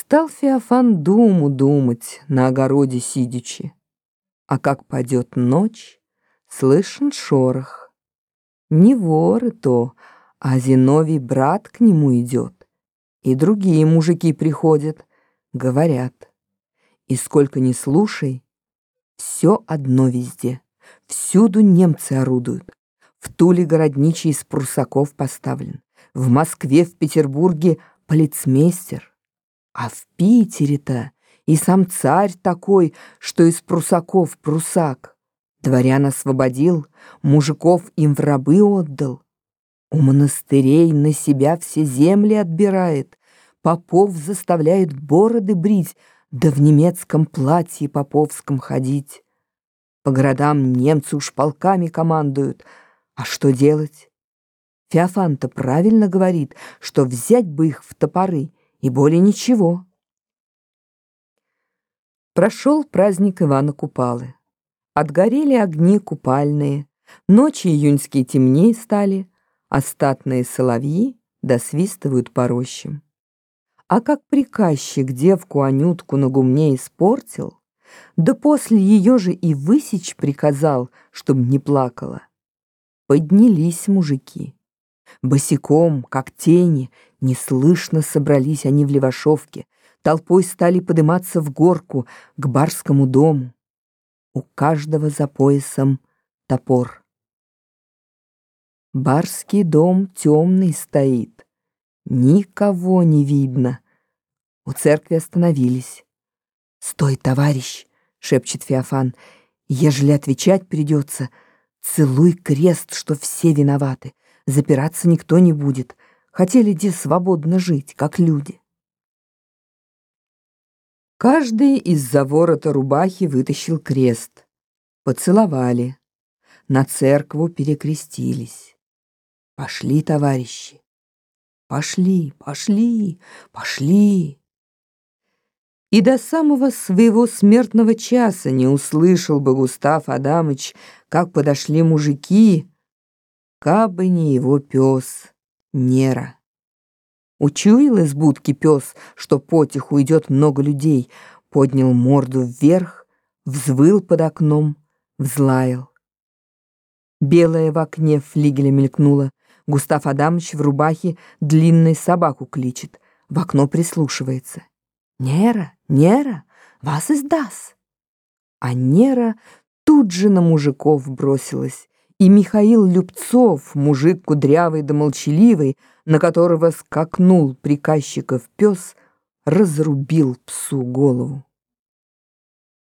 Стал Феофан думу думать на огороде сидячи. А как падет ночь, слышен шорох. Не воры то, а Зиновий брат к нему идет. И другие мужики приходят, говорят. И сколько ни слушай, все одно везде. Всюду немцы орудуют. В Туле городничий из прусаков поставлен. В Москве, в Петербурге полицмейстер. А в Питере-то и сам царь такой, что из прусаков прусак. Дворян освободил, мужиков им в рабы отдал. У монастырей на себя все земли отбирает, попов заставляет бороды брить, да в немецком платье поповском ходить. По городам немцы уж полками командуют. А что делать? Феофан-то правильно говорит, что взять бы их в топоры — и более ничего. Прошел праздник Ивана Купалы. Отгорели огни купальные, ночи июньские темнее стали, остатные соловьи досвистывают по рощам. А как приказчик девку Анютку на гумне испортил, да после ее же и высечь приказал, чтоб не плакала. Поднялись мужики. Босиком, как тени, неслышно собрались они в Левашовке, толпой стали подниматься в горку к барскому дому. У каждого за поясом топор. Барский дом темный стоит, никого не видно. У церкви остановились. «Стой, товарищ!» — шепчет Феофан. «Ежели отвечать придется, целуй крест, что все виноваты. Запираться никто не будет. Хотели де свободно жить, как люди. Каждый из-за ворота рубахи вытащил крест. Поцеловали. На церкву перекрестились. Пошли, товарищи. Пошли, пошли, пошли. И до самого своего смертного часа не услышал бы Густав Адамыч, как подошли мужики, Кабы не его пес, Нера. Учуял из будки пес, что потиху идет много людей, поднял морду вверх, взвыл под окном, взлаял. Белая в окне флигеля мелькнула. Густав Адамович в рубахе длинной собаку кличет, в окно прислушивается. «Нера, Нера, вас издаст!» А Нера тут же на мужиков бросилась, и Михаил Любцов, мужик кудрявый да молчаливый, на которого скакнул приказчиков пес, разрубил псу голову.